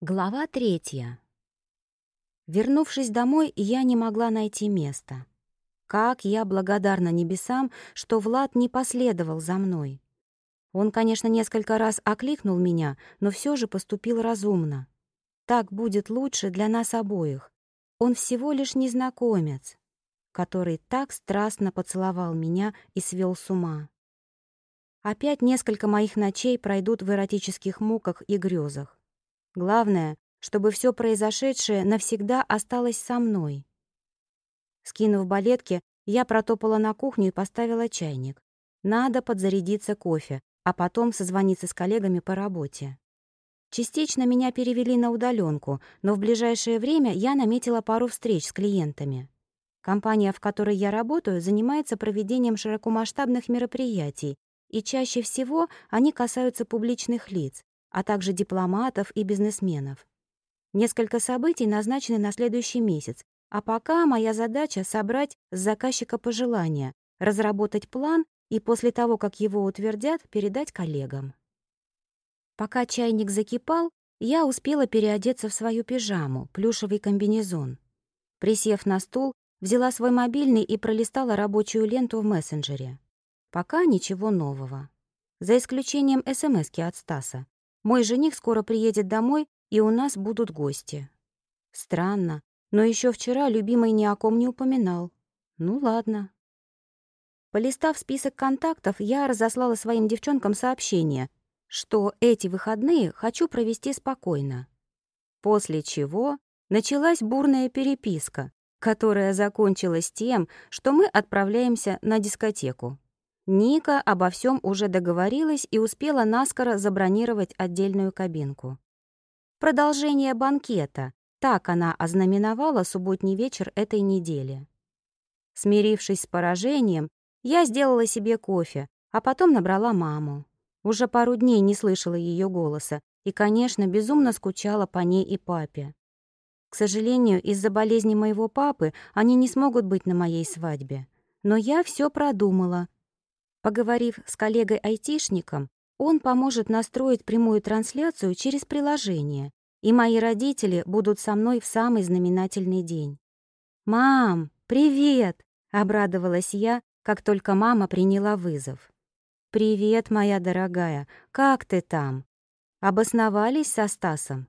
Глава третья. Вернувшись домой, я не могла найти места. Как я благодарна небесам, что Влад не последовал за мной. Он, конечно, несколько раз окликнул меня, но все же поступил разумно. Так будет лучше для нас обоих. Он всего лишь незнакомец, который так страстно поцеловал меня и свел с ума. Опять несколько моих ночей пройдут в эротических муках и грезах. Главное, чтобы все произошедшее навсегда осталось со мной. Скинув балетки, я протопала на кухню и поставила чайник. Надо подзарядиться кофе, а потом созвониться с коллегами по работе. Частично меня перевели на удаленку, но в ближайшее время я наметила пару встреч с клиентами. Компания, в которой я работаю, занимается проведением широкомасштабных мероприятий, и чаще всего они касаются публичных лиц, а также дипломатов и бизнесменов. Несколько событий назначены на следующий месяц, а пока моя задача — собрать с заказчика пожелания, разработать план и после того, как его утвердят, передать коллегам. Пока чайник закипал, я успела переодеться в свою пижаму, плюшевый комбинезон. Присев на стул, взяла свой мобильный и пролистала рабочую ленту в мессенджере. Пока ничего нового. За исключением СМСки от Стаса. Мой жених скоро приедет домой, и у нас будут гости. Странно, но еще вчера любимый ни о ком не упоминал. Ну ладно. Полистав список контактов, я разослала своим девчонкам сообщение, что эти выходные хочу провести спокойно. После чего началась бурная переписка, которая закончилась тем, что мы отправляемся на дискотеку. Ника обо всем уже договорилась и успела наскоро забронировать отдельную кабинку. Продолжение банкета, так она ознаменовала субботний вечер этой недели. Смирившись с поражением, я сделала себе кофе, а потом набрала маму. Уже пару дней не слышала ее голоса и, конечно, безумно скучала по ней и папе. К сожалению, из-за болезни моего папы они не смогут быть на моей свадьбе. Но я все продумала Поговорив с коллегой-айтишником, он поможет настроить прямую трансляцию через приложение, и мои родители будут со мной в самый знаменательный день. «Мам, привет!» — обрадовалась я, как только мама приняла вызов. «Привет, моя дорогая, как ты там? Обосновались со Стасом?»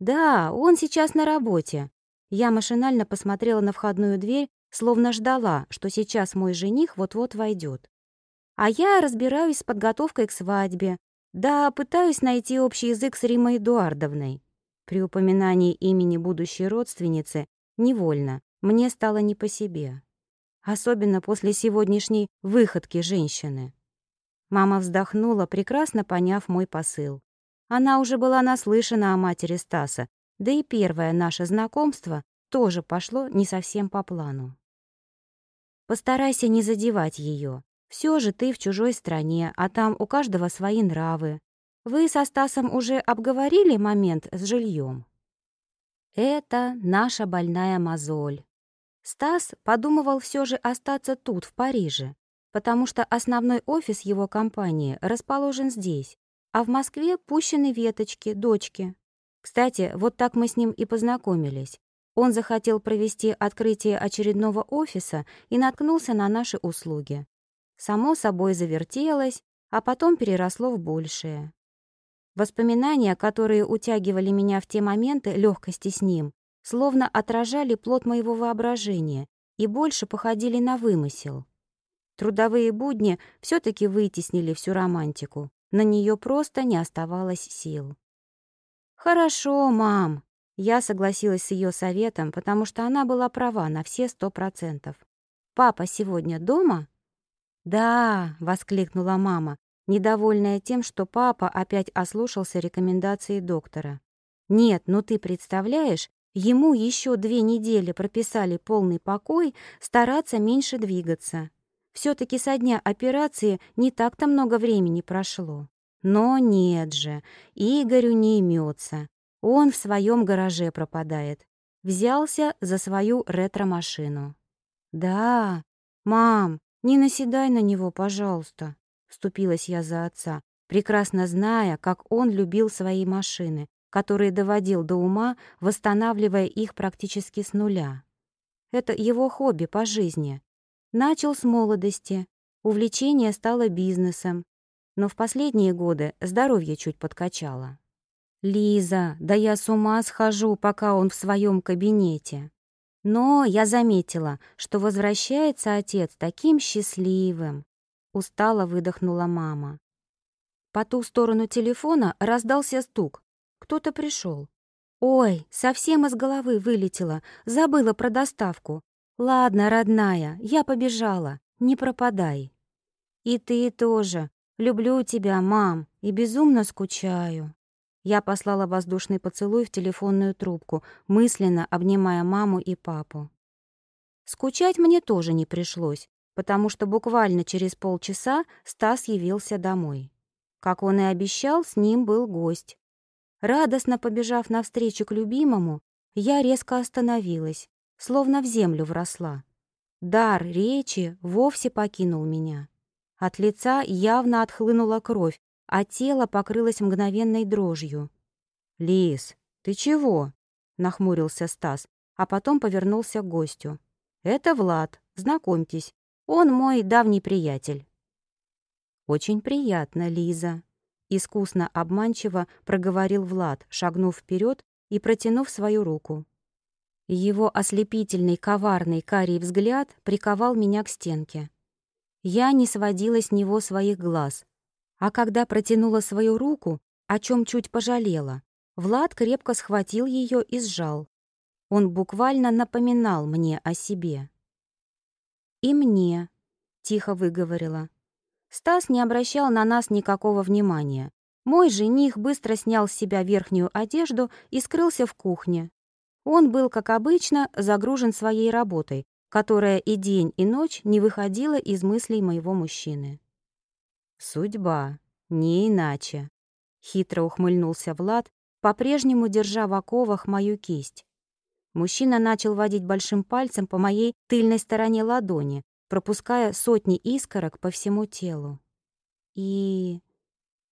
«Да, он сейчас на работе». Я машинально посмотрела на входную дверь, словно ждала, что сейчас мой жених вот-вот войдет. А я разбираюсь с подготовкой к свадьбе. Да, пытаюсь найти общий язык с Римой Эдуардовной. При упоминании имени будущей родственницы невольно мне стало не по себе. Особенно после сегодняшней выходки женщины. Мама вздохнула, прекрасно поняв мой посыл. Она уже была наслышана о матери Стаса, да и первое наше знакомство тоже пошло не совсем по плану. Постарайся не задевать ее. Все же ты в чужой стране, а там у каждого свои нравы. Вы со Стасом уже обговорили момент с жильем? Это наша больная мозоль. Стас подумывал все же остаться тут, в Париже, потому что основной офис его компании расположен здесь, а в Москве пущены веточки, дочки. Кстати, вот так мы с ним и познакомились. Он захотел провести открытие очередного офиса и наткнулся на наши услуги само собой завертелось, а потом переросло в большее. Воспоминания, которые утягивали меня в те моменты легкости с ним, словно отражали плод моего воображения и больше походили на вымысел. Трудовые будни все-таки вытеснили всю романтику, на нее просто не оставалось сил. «Хорошо, мам», — я согласилась с ее советом, потому что она была права на все сто процентов. «Папа сегодня дома?» «Да!» — воскликнула мама, недовольная тем, что папа опять ослушался рекомендации доктора. «Нет, ну ты представляешь, ему еще две недели прописали полный покой, стараться меньше двигаться. Все-таки со дня операции не так-то много времени прошло. Но нет же, Игорю не имется. Он в своем гараже пропадает. Взялся за свою ретро-машину. «Да, мам, «Не наседай на него, пожалуйста», — вступилась я за отца, прекрасно зная, как он любил свои машины, который доводил до ума, восстанавливая их практически с нуля. Это его хобби по жизни. Начал с молодости, увлечение стало бизнесом, но в последние годы здоровье чуть подкачало. «Лиза, да я с ума схожу, пока он в своем кабинете». Но я заметила, что возвращается отец таким счастливым. Устало выдохнула мама. По ту сторону телефона раздался стук. Кто-то пришел. «Ой, совсем из головы вылетела, забыла про доставку. Ладно, родная, я побежала, не пропадай». «И ты тоже. Люблю тебя, мам, и безумно скучаю». Я послала воздушный поцелуй в телефонную трубку, мысленно обнимая маму и папу. Скучать мне тоже не пришлось, потому что буквально через полчаса Стас явился домой. Как он и обещал, с ним был гость. Радостно побежав навстречу к любимому, я резко остановилась, словно в землю вросла. Дар речи вовсе покинул меня. От лица явно отхлынула кровь, а тело покрылось мгновенной дрожью. «Лис, ты чего?» — нахмурился Стас, а потом повернулся к гостю. «Это Влад, знакомьтесь, он мой давний приятель». «Очень приятно, Лиза», — искусно обманчиво проговорил Влад, шагнув вперед и протянув свою руку. Его ослепительный, коварный, карий взгляд приковал меня к стенке. Я не сводила с него своих глаз, а когда протянула свою руку, о чем чуть пожалела, Влад крепко схватил ее и сжал. Он буквально напоминал мне о себе. «И мне», — тихо выговорила. Стас не обращал на нас никакого внимания. Мой жених быстро снял с себя верхнюю одежду и скрылся в кухне. Он был, как обычно, загружен своей работой, которая и день, и ночь не выходила из мыслей моего мужчины. «Судьба, не иначе», — хитро ухмыльнулся Влад, по-прежнему держа в оковах мою кисть. Мужчина начал водить большим пальцем по моей тыльной стороне ладони, пропуская сотни искорок по всему телу. И...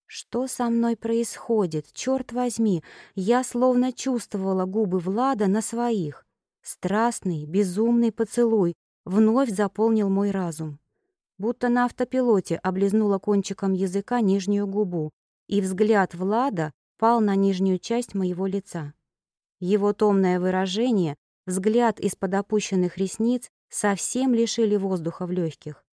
Что со мной происходит? Черт возьми, я словно чувствовала губы Влада на своих. Страстный, безумный поцелуй вновь заполнил мой разум будто на автопилоте облизнула кончиком языка нижнюю губу, и взгляд Влада пал на нижнюю часть моего лица. Его томное выражение, взгляд из-под опущенных ресниц совсем лишили воздуха в легких.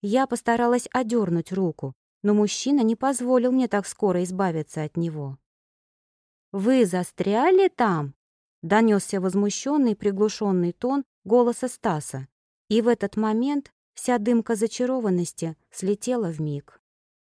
Я постаралась одернуть руку, но мужчина не позволил мне так скоро избавиться от него. «Вы застряли там?» — донесся возмущенный приглушенный тон голоса Стаса, и в этот момент Вся дымка зачарованности слетела в миг.